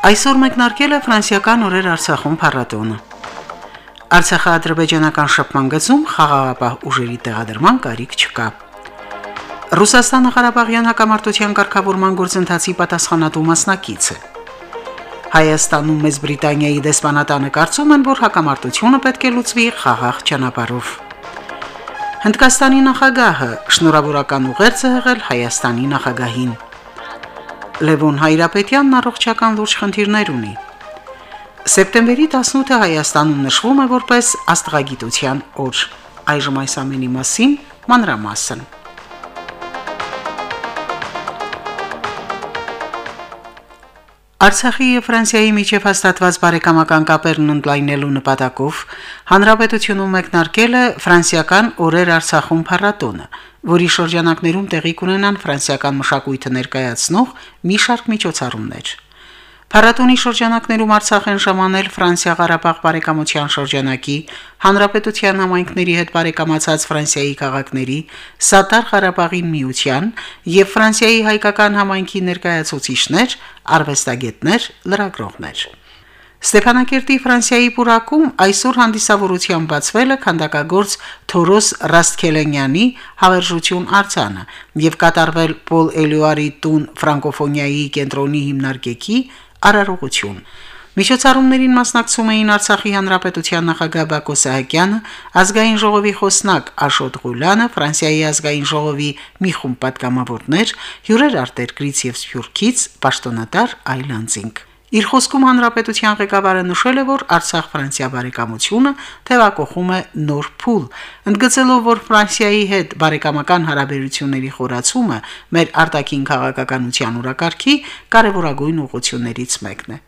Այսօր մեկնարկել է ֆրանսիական օրեր Արցախում փառատոնը։ Արցախա-ադրբեջանական շփման գծում խաղաղապահ ուժերի տեղադրման կարիք չկա։ Ռուսաստանը Ղարաբաղյան հակամարտության ղեկավարման գործընթացի պատասխանատու մասնակից է։ Հայաստանում մեծ Բրիտանիայի դեսպանատանը կարծում են, որ հակամարտությունը պետք է լուծվի խաղաղ ճանապարհով։ Հնդկաստանի նախագահը շնորհավորական ուղերձ է եղել Հայաստանի նախագահին։ Լևոն Հայրապետյանն առողջական լուրջ խնդիրներ ունի։ Սեպտեմբերի 18-ը Հայաստանում նշվում է որպես աստղագիտության օր։ Այժմ այս ամենի մասին մանրամասն։ Արցախի եւ Ֆրանսիայի միջև հաստատված բարեկամական կապերն ընդլայնելու նպատակով հանրապետությունում մեկնարկել է ֆրանսիական օրեր Արցախում փառատոնը, որի շրջանակներում տեղի կունենան ֆրանսիական մշակույթը ներկայացնող մի շարք միջոցառումներ։ Փառատոնի շրջանակներում Արցախ են ժամանել Ֆրանսիա-Ղարաբաղ բարեկամության շրջանակի, Հանրապետության համայնքների հետ բարեկամացած Ֆրանսիայի քաղաքների, Սատար Ղարաբաղի միության եւ Ֆրանսիայի հայկական համայնքի ներկայացուցիչներ, արվեստագետներ, լրագրողներ։ Ստեփանակերտի Ֆրանսիայի Պուրակում այսօր հանդիսավորության բացվել է քանդակագործ Թորոս Ռաստքելենյանի հավերժություն արձանը եւ կատարվել Պոլ Էլյուարի տուն ֆրանկոֆոնիայի կենտրոնի հիմնարկեքի արարողություն։ Միջոցառումներին մասնակցում էին Արցախի հանրապետության նախագահ Բակո Սահակյանը, ազգային ժողովի խոսնակ Աշոտ Ղուլյանը, Ֆրանսիայի ազգային ժողովի մի խումբ պատգամավորներ, հյուրեր արտերկրից եւ Սփյուռքից, պաշտոնատար այլանցինք։ Իր խոսքում հանրապետության ղեկավարը նշել է, որ Արցախ-Ֆրանսիա բարեկամությունը թևակողում է նոր փուլ, ընդգծելով, որ Ֆրանսիայի հետ բարեկամական հարաբերությունների խորացումը մեր արտաքին քաղաքականության ուրակարգի կարևորագույն ուղղություններից մեկն է։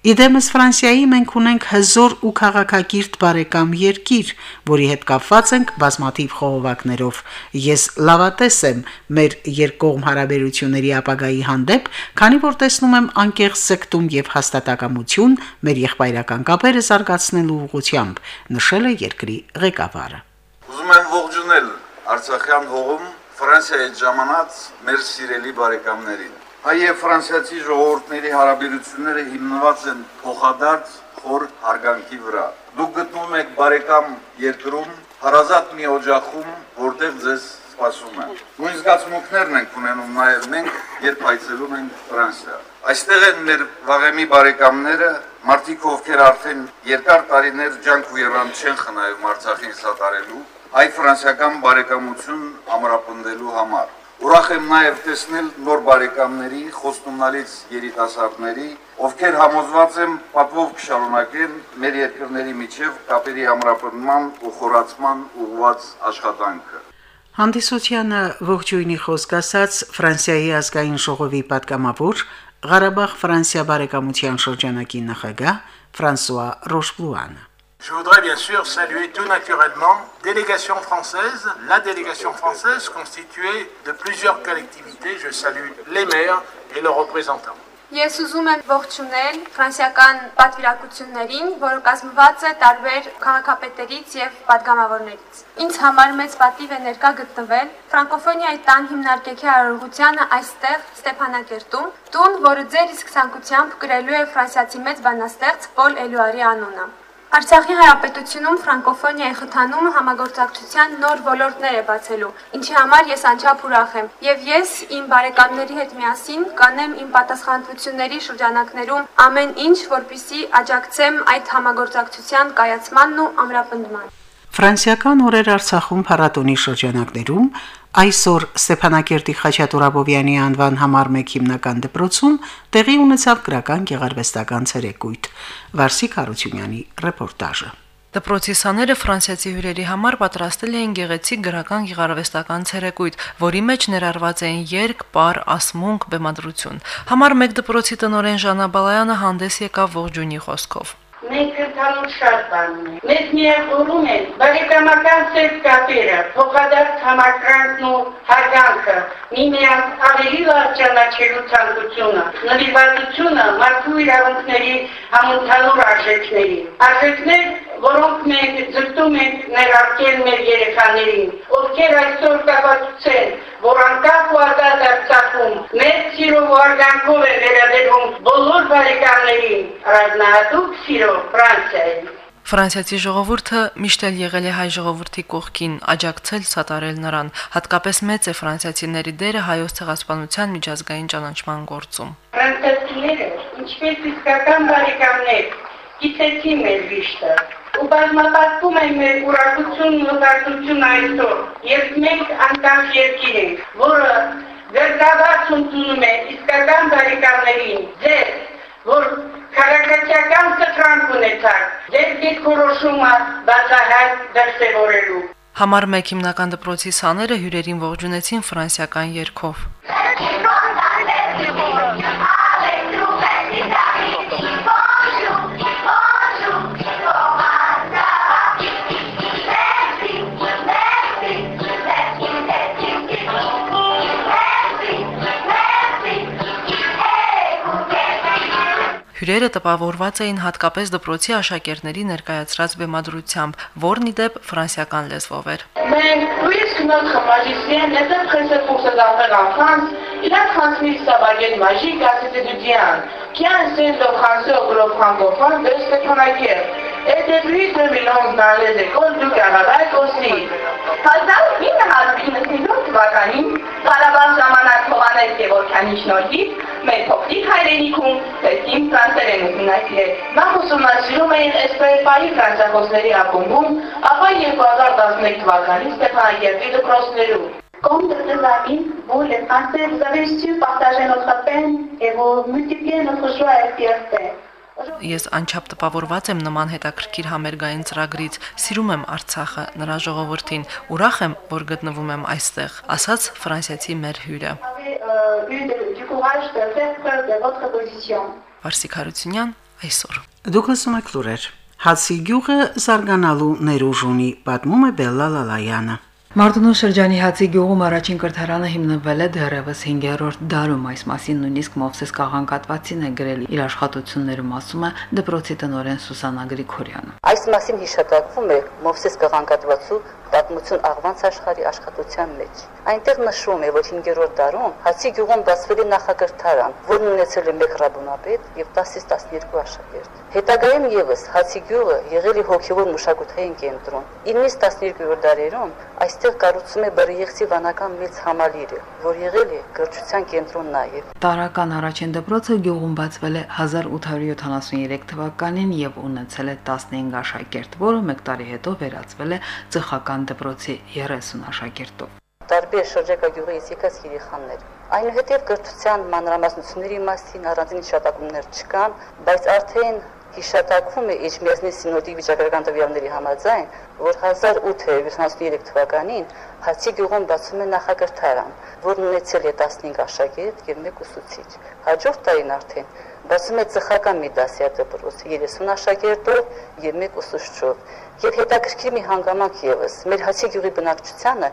Իդեմս Ֆրանսիայի մենք ունենք հզոր ու քաղաքակիրթ բարեկամ երկիր, որի հետ կապված ենք բազմաթիվ խողովակներով։ Ես լավատես եմ մեր երկկողմ հարաբերությունների ապագայի հանդեպ, քանի որ տեսնում եմ անկեղծ սեկտում եւ հաստատակամություն մեր եղբայրական կապերը զարգացնելու ուղղությամբ, նշել է երկրի ղեկավարը։ Ուզում եմ ողջունել Արցախյան հողում Ֆրանսիայից ժամանած մեր սիրելի բարեկամներին Հայ եւ ֆրանսիացի ժողովուրդների հարաբերությունները հիմնված են փոխադարձ խոր հարգանքի վրա։ Դուք գտնվում եք բարեկամ երկրում, հարազատ մի օջախում, որտեղ ձեզ սպասում են։ Նույն զգացմունքներն ենք ունենում նաև մենք, երբ այցելում ենք Ֆրանսիա։ Այստեղ են մեր վաղեմի բարեկամները, մարդիկ, ովքեր արդեն երկար տարիներ ջանք ու երան չեն խնայում Արցախին սատարելու, հայ-ֆրանսիական բարեկամություն ամրապնդելու համար։ Ուրախ եմ նաև տեսնել նոր բարեկամների, խոստումնալից երիտասարդների, ովքեր համոզված եմ պատվով կշարունակեն մեր երկրների միջև կապերի ամրապնդման ու խորացման ուղղված աշխատանքը։ Հանդիսությանը ողջույնի խոսք ասաց Ֆրանսիայի ազգային ժողովի պատգամավոր Ղարաբաղ Ֆրանսիա բարեկամության շրջանակի նախագահ Ֆրանսուয়া Ռոշպլուանը Je voudrais bien sûr saluer tout naturellement délégation française, la délégation française constituée de plusieurs collectivités. Je salue les maires et leurs représentants. Ես ուզում եմ ողջունել ֆրանսիական պատվիրակություններին, որը կազմված է տարբեր քաղաքապետերից եւ падգամավորներից։ Ինձ համար մեծ պատիվ է ներկա գտնվել Ֆրանկոֆոնիայի տան հիմնարկեքի արարողությանը այստեղ Ստեփանակերտում, տուն, որը ձեր իսկ ցանկությամբ գրելու է ֆրանսիացի մեծ բանաստեղծ Պոլ Էլուարի անունը։ Արցախի հանրապետությունում ֆրանկոֆոնիայի խթանումը համագործակցության նոր ոլորտներ է բացելու, ինչի համար ես անչափ ուրախ եմ։ Եվ ես իմ բարեկամների հետ միասին կանեմ իմ պատասխանատվությունների շրջանակներում ամեն ինչ, որպիսի աջակցեմ այդ համագործակցության կայացմանն ու ամրապնդման։ Ֆրանսիական օրեր Արցախում փառատոնի շրջանակներում այսօր Ստեփանակերտի Խաչատուրաբովյանի անվան համար 1 հիմնական դպրոցում տեղի ունեցավ գրական գեղարվեստական ցերեկույթ։ Վարսիկ Հարությունյանի ռեպորտաժը։ Դպրոցի սաները ֆրանսիացի հյուրերի համար պատրաստել էին գեղեցիկ գրական գեղարվեստական ցերեկույթ, որի մեջ ներառված էին երգ, պար, ասմունք, բեմադրություն։ Համար 1 դպրոցի տնօրեն Ժանա Բալայանը հանդես եկավ ողջունի խոսքով։ Մենք ընդհանուր շատ բան ունենք։ Մեզ միավորում են բարեկամական ծեր կապերը, փոխադարձ համակրանքն ու հարգանքը, միմյանց ավելի լավ ճանաչելու ցանկությունը, նվիրվածությունը մարդու իրավունքների համընդհանուր արժեքների։ Արժեքներ, որոնք մենք ձգտում ենք ներարկել մեր երեխաներին, ովքեր այսօր կապացուցեն, որ անկախ ու ազատ Արցախում մեծ սիրով ու արգանքով է վերաբերում բոլոր բարեկամներին, ռազմահատուկ սիրով Ֆրանսիային։ Ֆրանսիացի ժողովուրդը միշտ էլ եղել է հայ ժողովրդի կողքին, աջակցել սատարել նրան։ Հատկապես մեծ է ֆրանսիացիների դերը հայոց ցեղասպանության միջազգային ճանաչման գործում։ Ֆրանսիացիները, ինչպես իսկական բարեկամներ, գիտեցին մեր վիշտը, ու բազմապատկում են մեր ուրախությունն ու զարթությունը այսօր, եւ մենք անկախ երկիր ենք, որը վերջաբաց ընդունում է իսկական բարեկամներին, ձեր, որ քարակացիական սխրանք ունեցաք, ձեր դիրքորոշումը բացահայտ դրսևորելու։ Համար 1 հիմնական դպրոցի սաները հյուրերին ողջունեցին ֆրանսիական երգով։ Հյուրերը տպավորված էին հատկապես դպրոցի աշակերտների ներկայացրած բեմադրությամբ, որն ի դեպ ֆրանսիական լեզվով էր։ Mais puisque notre magicien était pressé pour se faire en France, il a transmis sa baguette magique à cet étudiant qui Et depuis 2011 dans les écoles du Karabakh aussi. 1997 թվականին Ղարաբաղ ժամանակ Հովանես Գևորգյանի շնորհիվ մեր փոքրիկ հայրենիքում տեսին ֆրանսերեն ուսումնասիրել։ Նախ ուսումնասիրում էին Էսպերպայի ֆրանսախոսների ակումբում, ապա 2011 թվականին Ստեփանակերտի դպրոցներում։ Comme de ces amis, vous les Français, vous avez su partager notre peine et vous multiplier notre joie et fierté. Ես անչափ տպավորված եմ նման հետաքրքիր համերգային ծրագրից։ Սիրում եմ Արցախը, նրա ժողովրդին, ուրախ եմ, որ գտնվում եմ այստեղ, ասաց ֆրանսիացի մեր հյուրը։. Վարսիկ Հարությունյան այսօր։ Դուք լսում եք լուրեր։ Հացի գյուղը զարգանալու ներուժ ունի, պատմում է Բելլա Լալայանը։ Մարտունու շրջանի Հացի գյուղում առաջին կրթարանը հիմնվել է դեռևս 5-րդ դարում, այս մասին նույնիսկ Մովսես Կաղանկատվացին է գրել իր աշխատություններում ասում է դպրոցի տնօրեն Սուսանա Գրիգորյանը։ Այս մասին հիշատակվում է Մովսես Կղանկատվացու պատմություն աղվանց աշխարհի աշխատության մեջ։ Այնտեղ նշվում է, որ 5-րդ դարում Հացի գյուղում բացվել է նախակրթարան, որն ունեցել է 1 ռաբունապետ եւ 10-ից 12 աշակերտ։ Հետագայում եւս Հացի գյուղը եղել է հոգեվոր մշակութային կենտրոն։ 9-ից 12-րդ դարերում այստեղ կառուցում է Բրիեղցի վանական մեծ համալիրը, որ եղել է գրչության կենտրոն նաեւ։ Տարական առաջին դպրոցը գյուղում բացվել է 1873 թվականին եւ ունեցել է 15 աշակերտ, որը 1 տարի հետո վերածվել է ծխական դպրոցի 30 աշակերտով։ տարբեր շրջակա գյուղից եկած երեխաներ։ Այնուհետև կրթության մանրամասնությունների մասին առանձին հիշատակումներ չկան, բայց արդեն հիշատակվում է Իջմիածնի սինոդի վիճակագրական տվյալների համաձայն, որ 1873 թվականին Հացի գյուղում բացում է նախակրթարան, որն ունեցել է 15 աշակերտ եւ 1 ուսուցիչ։ Հաջորդ տարին արդեն բացում է ծխական մի դասյա դպրոց 30 աշակերտով եւ 1 ուսուցչով։ Եվ հետաքրքիր մի հանգամանք եւս մեր Հացի գյուղի բնակչությանը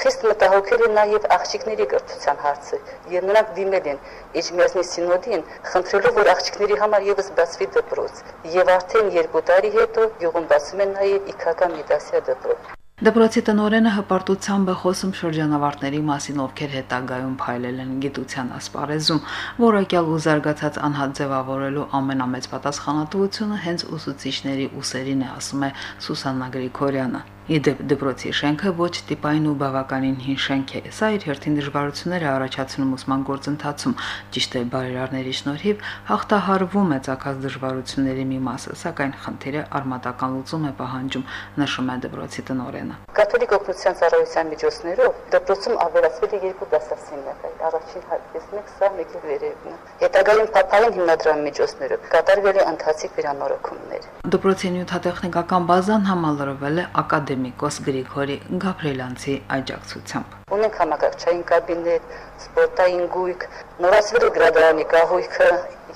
խիստ մտահոգել են նաև աղջիկների կրթության հարցը եւ նրանք դիմել են Իջմիածնի սինոդին խնդրելով որ աղջիկների համար եւս բացվի դպրոց եւ արդեն երկու տարի հետո գյուղում բացում են նաև իքական միդասիա դպրոց Դպրոցի տնօրենը հպարտությամբ է խոսում շրջանավարտների մասին, ովքեր հետագայում փայլել են գիտության ասպարեզում, որակյալ ու զարգացած անհատ ձևավորելու ամենամեծ պատասխանատվությունը հենց ուսուցիչների ուսերին է, ասում է Սուսաննա Գրիգորյանը։ Իդեպ դպրոցի շենքը ոչ տիպային ու բավականին հին շենք է։ Սա իր հերթին դժվարություններ է առաջացնում ուսման գործընթացում։ Ճիշտ է, բարերարների շնորհիվ հաղթահարվում է ցակած դժվարությունների մի մասը, սակայն խնդիրը արմատական լուծում է պահանջում, նշում է դպրոցի տնօրենը։ Կաթոլիկ օգնության ծառայության միջոցներով դպրոցում ավելացվել է երկու դասասենյակ, առաջին հարկես մեկ սա մեկի վերևն է։ Հետագայում փափային հիմնադրամի միջոցներով կատարվել է ընթացիկ վերանորոգումներ։ Դպրոցի նյութատեխնիկական բազան համալրվել է ակադեմիկոս Գրիգորի Գաբրելյանցի աջակցությամբ։ Ունենք համակարգչային կաբինետ, սպորտային գույք, նորացվել է գրադարանի կահույքը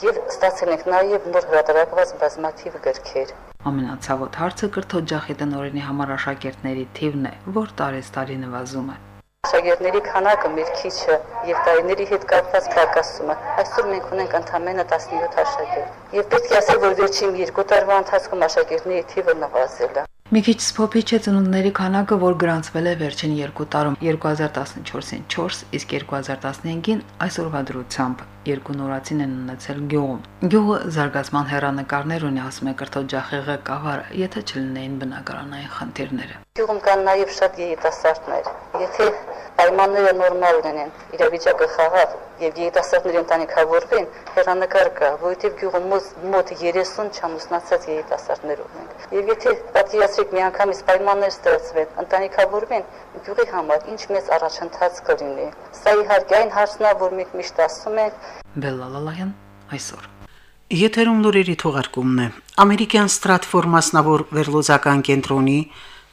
եւ ստացել ենք նաեւ նոր հրատարակված բազմաթիվ գրքեր։ Ամենացավոտ հարցը կրթօջախի տնօրենի համար աշակերտների թիվն է, որ տարեստարի նվազում է։ Աշակերտների քանակը մեր քիչը եւ տարիների հետ կապված պակասումը։ Այսօր մենք ունենք ընդամենը 17 աշակերտ։ Եվ պետք է ասել, որ վերջին 2 տարվա ընթացքում աշակերտների թիվը նվազել է։ Մի քիչ սփոփիչ է ծնունդների քանակը, որ գրանցվել է վերջին 2 տարում 2014-ին 4, իսկ 2015-ին այսօրվա դրությամբ երկու նորացին են ունեցել գյուղում։ Գյուղը զարգացման հերանեկարներ ունի, ասում է կրթօջախի ղեկավարը, եթե չլինեին բնակարանային խնդիրները։ Գյուղում կան նաև շատ երիտասարդներ։ Եթե պայմանները նորմալ լինեն, իրավիճակը խաղաղ եւ երիտասարդների ընտանիքավորվեն, հերանեկար կա, որովհետեւ գյուղում մոտ 30 չամուսնացած երիտասարդներ ունենք։ Եվ եթե պատկերացրեք միանգամից պայմաններ ստեղծվեն, ընտանիքավորվեն, գյուղի համար ինչ մեծ առաջընթաց կլինի։ Սա իհարկե այն հարցն է, որ մենք միշտ ասում ենք, Բելլալալայան այսօր Եթերում լուրերի թողարկումն է։ Ամերիկյան Stratfor մասնավոր վերլուծական կենտրոնի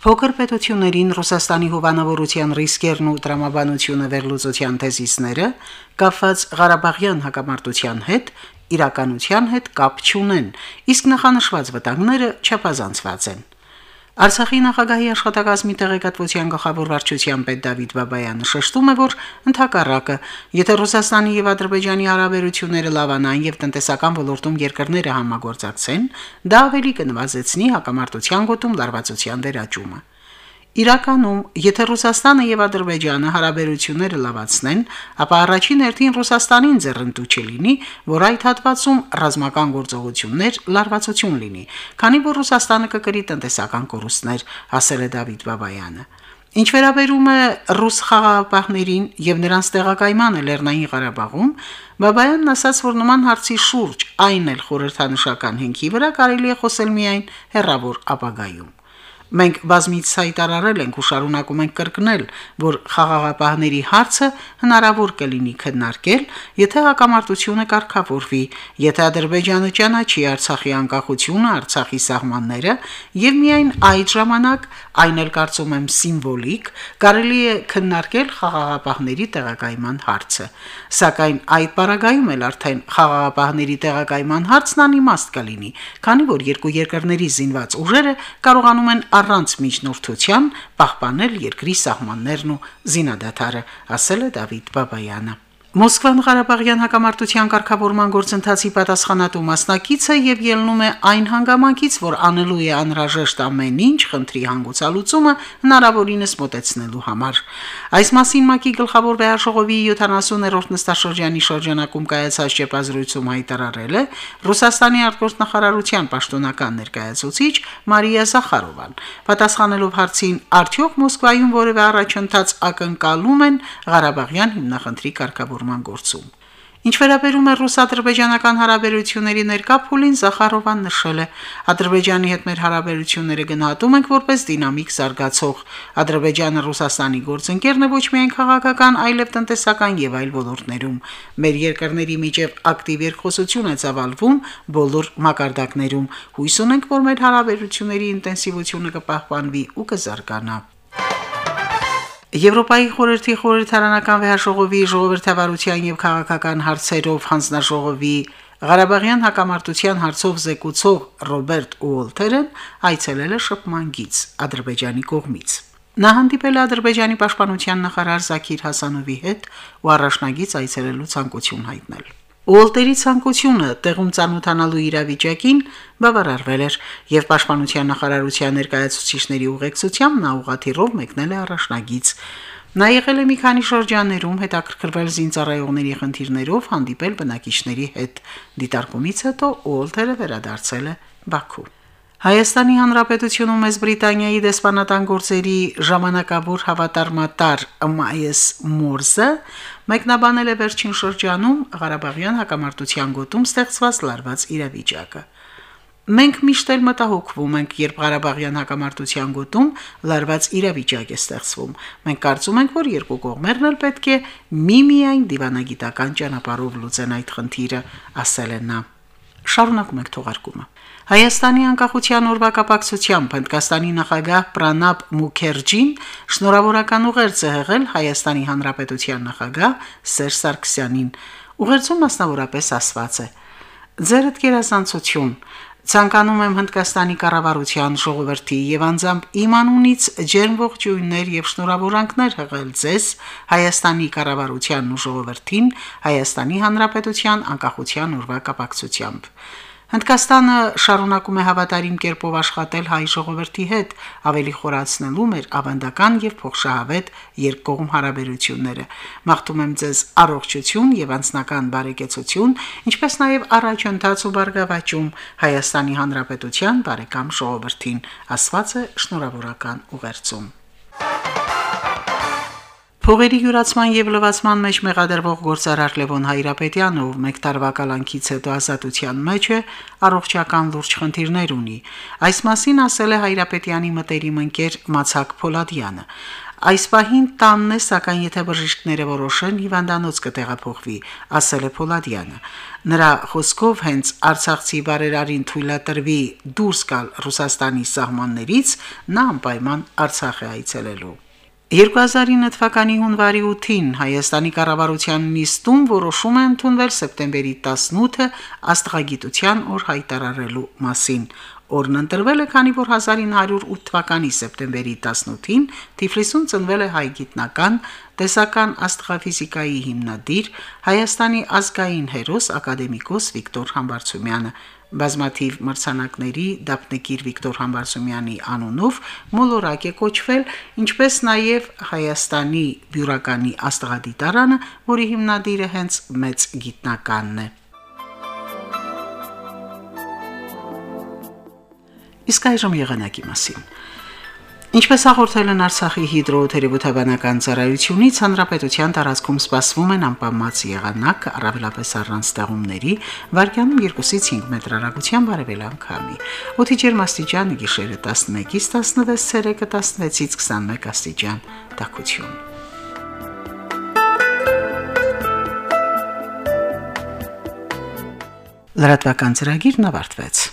Փոքր պետություններին Ռուսաստանի հովանավորության ռիսկերն ու տրամաբանությունը վերլուծության թեզիսները կապված Ղարաբաղյան հակամարտության հետ իրականության հետ կապ չունեն, իսկ նախանշված վտանգները չափազանցված են։ Արցախի նախագահի աշխատակազմի տեղեկատվության գլխավոր վարչության պետ Դավիթ Բաբայանը շեշտում է, որ ընդհակառակը, եթե Ռուսաստանի եւ Ադրբեջանի հարաբերությունները լավանան եւ տնտեսական ոլորտում երկրները համագործակցեն, դա ավելի կնվազեցնի հակամարտության գոտում լարվածության վերաճումը։ Իրականում, եթե Ռուսաստանը եւ Ադրբեջանը հարաբերությունները լավացնեն, ապա առաջին հերթին Ռուսաստանին ձեռնտու չլինի, որ այդ հատվածում ռազմական գործողություններ լարվածություն լինի, քանի որ Ռուսաստանը կկրի տնտեսական կորուստներ, ասել է Դավիթ Բաբայանը։ Ինչ վերաբերում է ռուս խաղաղապահներին եւ նրանց տեղակայմանը Լեռնային Ղարաբաղում, Բաբայանն ասաց, որ նման հարցի շուրջ այն էլ խորհրդանշական հենքի վրա կարելի է խոսել միայն հերրավոր ապագայում։ Մենք բազմից հայտարարել ենք ու շարունակում ենք կրկնել, որ խաղաղապահների հարցը հնարավոր կլինի քննարկել, եթե հակամարտությունը կարգավորվի, եթե Ադրբեջանը ճանաչի Արցախի անկախությունը, Արցախի սահմանները եւ միայն այդ ժամանակ, այն էլ կարծում եմ սիմվոլիկ, կարելի է քննարկել խաղաղապահների տեղակայման հարցը։ Սակայն այդ պարագայում էլ արդեն խաղաղապահների տեղակայման հարցն անիմաստ կլինի, քանի որ երկու երկրների զինված ուժերը կարողանում են առանց միջնորդության պահպանել երկրի սահմաններն ու զինադատարը, ասել է Դավիթ Բաբայանը։ Մոսկվան Ղարաբաղյան հակամարտության կարգավորման գործընթացի պատասխանատու մասնակիցը եւ ելնում է այն հանգամանքից, որ անելու է անհրաժեշտ ամեն ինչ խնդրի հանգուցալուծումը հնարավորինս մոտեցնելու համար։ Այս մասին ՄԱԿ-ի գլխավոր վեհաժողովի 70-րդ նստաշրջանի շրջանակում կայացած ճեպազրույցում հայտարարել է Ռուսաստանի արտգործնախարարության պաշտոնական ներկայացուցիչ Մարիա Զախարովան։ Պատասխանելով հարցին, արդյոք Մոսկվայում որևէ առաջընթաց ակնկալում են Ղարաբաղյան հիմնախնդրի կարգավորման կարգավորման գործում։ Ինչ վերաբերում է ռուս-ադրբեջանական հարաբերությունների ներկա փուլին, Զախարովան նշել է. Ադրբեջանի հետ մեր հարաբերությունները գնահատում ենք որպես դինամիկ զարգացող։ Ադրբեջանը Ռուսաստանի գործընկերն է ոչ միայն քաղաքական, այլև տնտեսական եւ այլ ոլորտներում։ Մեր երկրների միջև ակտիվ երկխոսություն է ծավալվում բոլոր մակարդակներում։ Հույս ունենք, որ մեր հարաբերությունների ինտենսիվությունը կպահպանվի ու կզարգանա։ Եվրոպայի խորհրդի խորհրդարանական վեհաժողովի ժողովրդավարության եւ քաղաքական հարցերով հանձնաժողովի Ղարաբաղյան հակամարտության հարցով զեկուցող Ռոբերտ Ուոլթերն այցելել է շփման գիծ Ադրբեջանի կողմից։ Նա հանդիպել է Ադրբեջանի պաշտպանության նախարար Զաքիր Հասանովի հետ ու առաջնագից այցելելու ցանկություն հայտնել։ Ուոլտերի ցանկությունը տեղում ցանոթանալու իրավիճակին բավարարվել էր եւ պաշտպանության նախարարության ներկայացուցիչների ուղեկցությամբ նա ուղաթիռով մեկնել է առաջնագից։ Նա եղել է մի քանի շրջաններում հետաքրքրվել զինծառայողների խնդիրներով, հանդիպել բնակիչների հետ։ Դիտարկումից հետո Ուոլտերը վերադարձել է Բաքու։ Հայաստանի Հանրապետությունում մեծ Բրիտանիայի դեսպանատան գործերի ժամանակավոր հավատարմատար Մայես Մորզը մեկնաբանել է վերջին շրջանում Ղարաբաղյան հակամարտության գոտում ստեղծված լարված իրավիճակը։ Մենք միշտ էլ մտահոգվում ենք, երբ Ղարաբաղյան հակամարտության գոտում լարված իրավիճակ է ստեղծվում։ Մենք կարծում ենք, որ երկու կողմերն էլ պետք է միմիայն դիվանագիտական ճանապարհով լուծեն այդ խնդիրը, ասել է նա։ Շարունակում եք թողարկումը։ Հայաստանի անկախության օրվա կապակցությամբ Հնդկաստանի նախագահ Պրանապ Մուքերջին շնորհավորական ուղերձ է հղել Հայաստանի Հանրապետության նախագահ Սերժ Սարգսյանին։ Ուղերձում մասնավորապես ասված է. Ձերդ կերասանցություն Ցանկանում եմ Հնդկաստանի կառավարության ժողովրդի եւ անձամբ իմ անունից ջերմ ողջույններ եւ շնորհավորանքներ հղել ձեզ Հայաստանի կառավարությանն ու ժողովրդին Հայաստանի Հանրապետության անկախության օրվա կապակցությամբ։ Հնդկաստանը շարունակում է հավատարիմ կերպով աշխատել հայ ժողովրդի հետ, ավելի խորացնելու մեր ավանդական եւ փոխշահավետ երկկողմ հարաբերությունները։ Մաղթում եմ ձեզ առողջություն եւ անձնական բարեկեցություն, ինչպես նաեւ առաջընթաց ու բարգավաճում Հայաստանի Հանրապետության բարեկամ ժողովրդին, ասված է շնորհավորական ուղերձում։ Փողերի յուրացման եւ լվացման մեջ մեղադրվող գործարար Լևոն Հայրապետյանը, ով մեկ տարվա կալանքից հետո ազատության մեջ է, առողջական լուրջ խնդիրներ ունի։ Այս մասին ասել է Հայրապետյանի մտերիմ ընկեր Մացակ Փոլադյանը։ Այս պահին տանն է, սակայն եթե բժիշկները որոշեն, հիվանդանոց կտեղափոխվի, ասել է Փոլադյանը։ Նրա խոսքով հենց Արցախցի բարերարին թույլատրվի դուրս գալ Ռուսաստանի սահմաններից, նա անպայման Արցախ է այցելելու։ 2009 թվականի հունվարի 8-ին Հայաստանի կառավարության նիստում որոշում է ընդունվել սեպտեմբերի 18-ը աստղագիտության օր հայտարարելու մասին։ Օրն ընտրվել է, քանի որ 1908 թվականի սեպտեմբերի 18-ին Թիֆլիսում ծնվել է հայ գիտնական, տեսական աստղաֆիզիկայի հիմնադիր, Հայաստանի ազգային հերոս ակադեմիկոս Վիկտոր Համբարձումյանը, բազմաթիվ մրցանակների դափնեկիր Վիկտոր Համբարձումյանի անունով մոլորակ է կոչվել, ինչպես նաև Հայաստանի բյուրականի աստղադիտարանը, որի հիմնադիրը հենց մեծ գիտնականն է։ Իսկ այժմ եղանակի մասին։ Ինչպես հաղորդել են Արցախի հիդրոթերապևտաբանական ծառայությունից, հանրապետության տարածքում սպասվում են անպամած եղանակ, առավելապես առանց ստեղումների, վարկյանում 2-ից 5 մետր հեռագությամբ բարևելան քամի։ Օդի ջերմաստիճանը գիշերը 11-ից 16, ցերեկը 16-ից 21 աստիճան։ Տակություն։ Լրատվական ծրագիրն ավարտվեց։